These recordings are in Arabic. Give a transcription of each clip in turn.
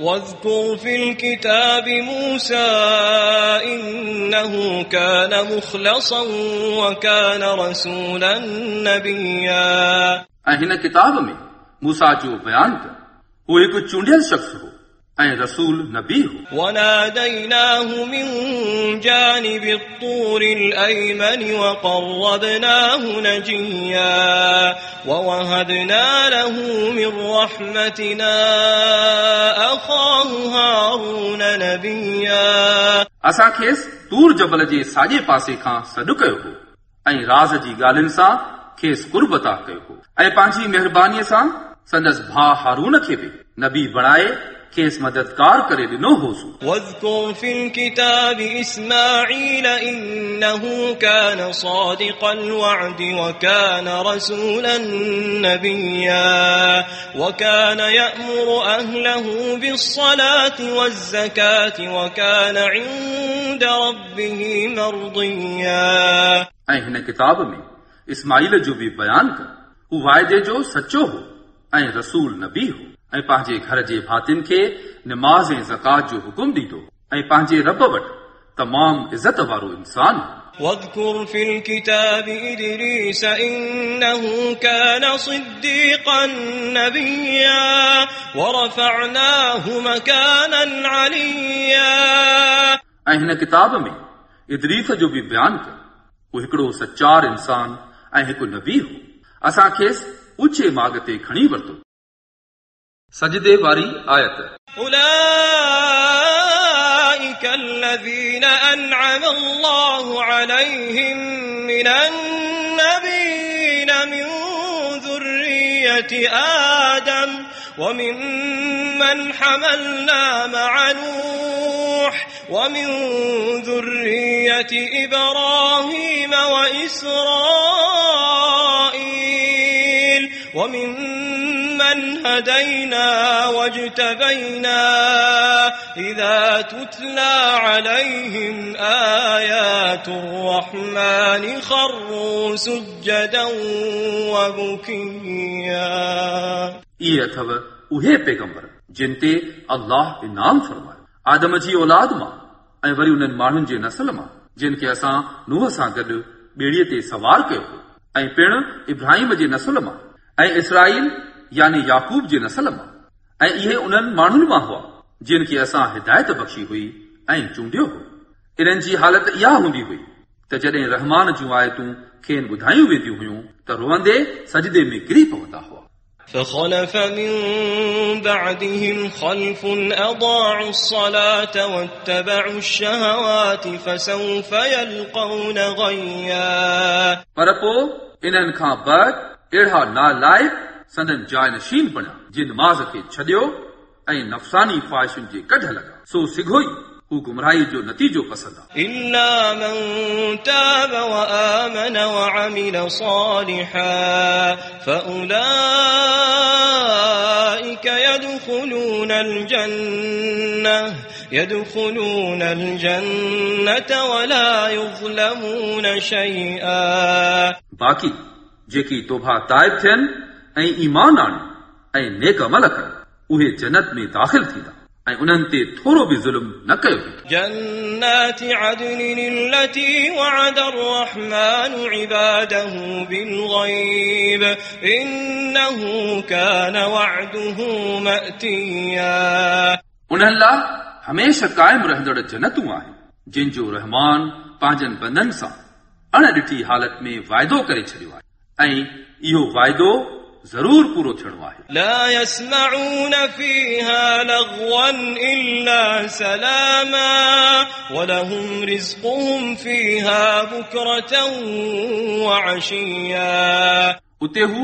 واذكر في الكتاب موسى إنه كان مخلصا وكان رسولا نبيا ऐं हिन किताब में मूसा जो बयानु कयो हू हिकु चूंडियल शख़्स हो ऐं रसूल नबी हो وناديناه من جانب الطور الأيمن وقربناه نجيا ووهبنا له من رحمتنا أخاه هارون نبيا असां खेसि तूर जबल जे साॼे पासे खां सॾु कयो हो ऐं राज़ जी ॻाल्हियुनि सां खेसि कुर्बता कयो हो ऐं पंहिंजी महिरबानीअ सां संदसि भाउ हारून खे बि नबी बणाए खेसि मददगार करे ॾिनो होसि واذكر في الكتاب إسماعيل إنه كان صادق الوعد وكان رسولا نبيا وكان يأمر أهله بالصلاة والزكاة وكان عند ربه مرضيا ऐं हिन किताब में इस्माइल जो बि बयानु कयो हू वाइदे जो सचो हो ऐं रसूल नबी हो ऐं पंहिंजे घर जे भातियुनि खे निमाज़ ऐं ज़कात जो हुकुम ॾींदो ऐं पंहिंजे रब वटि तमामु इज़त वारो इंसान हो واذكر في الكتاب إدريس إنه كان صديقا نبيا ورفعناه مكانا عليا ऐं हिन किताब में इदरीफ़ जो बि बयानु कयो हू हिकिड़ो सचार इंसान ऐं हिकु नबी हो असां खेसि ऊचे माग ते खणी वरितो سجدے واری آیت أولئك الذين أنعم الله عليهم من النبيين من ذرية آدم وممن حملنا مع نوح ومن ذرية إبراهيم وإسرائيل ومن وممن هدينا واجتبينا إذا تتلى عليهم آيات الرحمن خروا سجدا وبكيا इहे अथव उहे पैगंबर जिन ते अल्लाह इनाम फरमायो आदम जी औलाद मां ऐं वरी उन्हनि माण्हुनि जे नसल मां जिन खे असां नुंहं सां गॾु ॿेड़ीअ ते सवार कयो हो ऐं पिणु इब्राहिम जे नसल मां ऐं इसराईल यानी याकूब जे नसल मां ऐं इहे उन्हनि माण्हुनि मां हुआ जिन खे असां हिदायत बख़्शी हुई ऐं चूंडियो हो इन्हनि जी हालत इहा हूंदी हुई त जॾहिं रहमान जूं आयतूं खेनि ॿुधायूं वेंदियूं हुयूं त रोअंदे सजदे में किरी पवंदा हुआ فخلف من بعدهم خلف أضاعوا الصلاة واتبعوا الشهوات فسوف يلقون غيا पर पोइ इन्हनि खां बाद अहिड़ा नालाइक़ संदन जाइ नशीन बणिया जिन नमाज़ खे छॾियो ऐं नफ़सानी ख़्वाहिशुनि जे कढ लॻा सो सिघो ई हू गुमराही जो नतीजो पसंदि आहे إلا من تاب وآمن وعمل صالحا فأولئك يدخلون الجنة يدخلون الجنة ولا يظلمون شيئا बाक़ी जेकी तोभा ताइब थियनि ऐं ईमान आणनि ऐं नेक अमल कनि उहे जन्नत में दाख़िल थींदा ऐं उन्हनि ते थोरो बि ज़ुल्म न कयो वेंदो جنات عدن التي وعد الرحمن عباده بالغيب إنه كان وعده مأتيا उन्हनि लाइ हमेशह क़ाइमु रहंदड़ जन्नतूं आहिनि जिन जो रहमान पंहिंजनि बंदनि सां अणॾिठी हालत में वाइदो करे छॾियो आहे ऐं इहो वाइदो ज़रूर पूरो थियणो आहे لا يسمعون فيها لغوا إلا سلاما ولهم رزقهم فيها بكرة وعشيا उते हू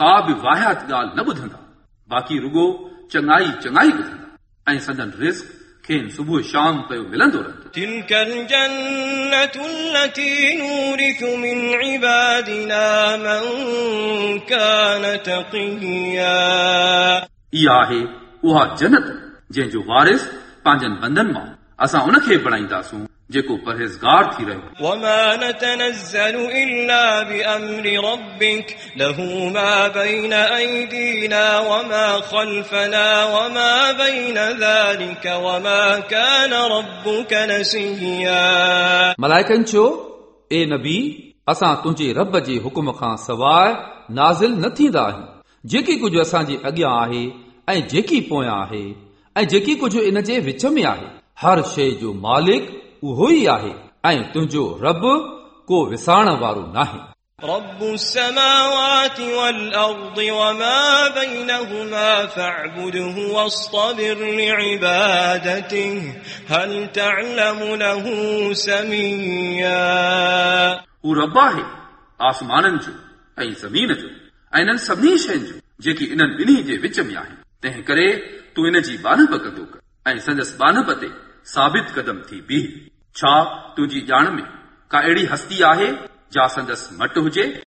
का बि वाहियात ॻाल्हि न ॿुधंदा बाक़ी रुगो चङाई चङाई ॿुधंदा ऐं संदन रिस्क खेनि सुबुह शाम पियो मिलंदो रहंदो تلك الجنة التي نورث من عبادنا من كان تقيا इहा आहे उहा जन्नत जंहिंजो वारिस पंहिंजनि बंदनि मां असां उनखे बणाईंदासूं जेको परहेज़गार थी रहियो وما نتنزل إلا بأمر ربك له ما بين أيدينا وما خلفنا وما بين ذلك وما كان ربك نسيا मलाइकनि चयो ए नबी असां तुंहिंजे रब जे हुकुम खां सवाइ नाज़िल न थींदा आहियूं जेकी कुझु असांजे अॻियां आहे ऐं जेकी पोयां आहे ऐं जेकी कुझु इन जे विच में आहे हर शइ जो मालिक उहो ई आहे ऐं तुंहिंजो रब को विसारण वारो नाहे رب السماوات والأرض وما بينهما فاعبده واصطبر لعبادته هل تعلم له سميا हू रब आहे आसमाननि जो ऐं ज़मीन जो ऐं इन्हनि सभिनी शयुनि जो जेकी इन्हनि ॿिन्ही जे विच में आहे तंहिं करे तूं इन जी बानप कंदो कर ऐं संदसि बानप ते ثابت قدم ٿي بيهه ڇا تنهنجي ڄاڻ ۾ ڪا اهڙي هستي آهي جا سندس مٽ هجي